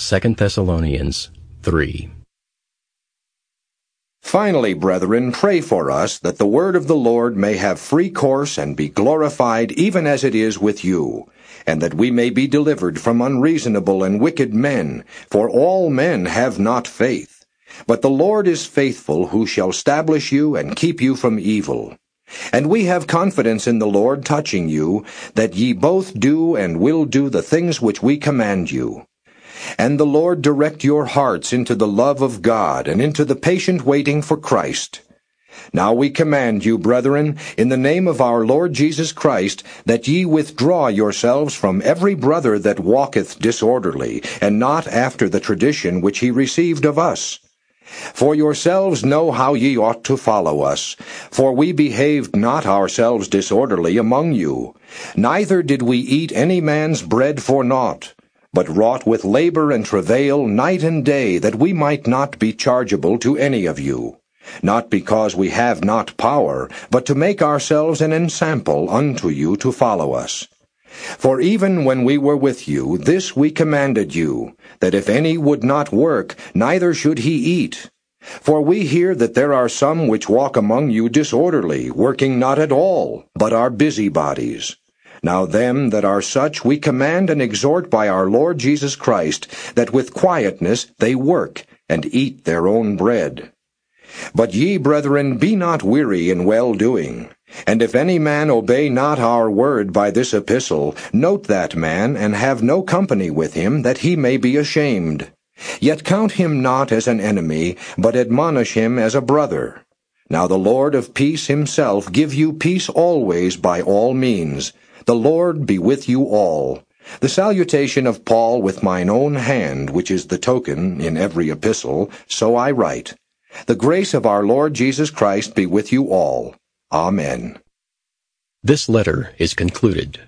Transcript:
2 Thessalonians 3. Finally, brethren, pray for us that the word of the Lord may have free course and be glorified even as it is with you, and that we may be delivered from unreasonable and wicked men, for all men have not faith. But the Lord is faithful, who shall establish you and keep you from evil. And we have confidence in the Lord touching you, that ye both do and will do the things which we command you. And the Lord direct your hearts into the love of God and into the patient waiting for Christ. Now we command you, brethren, in the name of our Lord Jesus Christ, that ye withdraw yourselves from every brother that walketh disorderly, and not after the tradition which he received of us. For yourselves know how ye ought to follow us. For we behaved not ourselves disorderly among you, neither did we eat any man's bread for naught but wrought with labor and travail night and day, that we might not be chargeable to any of you. Not because we have not power, but to make ourselves an ensample unto you to follow us. For even when we were with you, this we commanded you, that if any would not work, neither should he eat. For we hear that there are some which walk among you disorderly, working not at all, but are busybodies. Now them that are such we command and exhort by our Lord Jesus Christ, that with quietness they work, and eat their own bread. But ye, brethren, be not weary in well-doing. And if any man obey not our word by this epistle, note that man, and have no company with him, that he may be ashamed. Yet count him not as an enemy, but admonish him as a brother. Now the Lord of peace himself give you peace always by all means. The Lord be with you all. The salutation of Paul with mine own hand, which is the token in every epistle, so I write. The grace of our Lord Jesus Christ be with you all. Amen. This letter is concluded.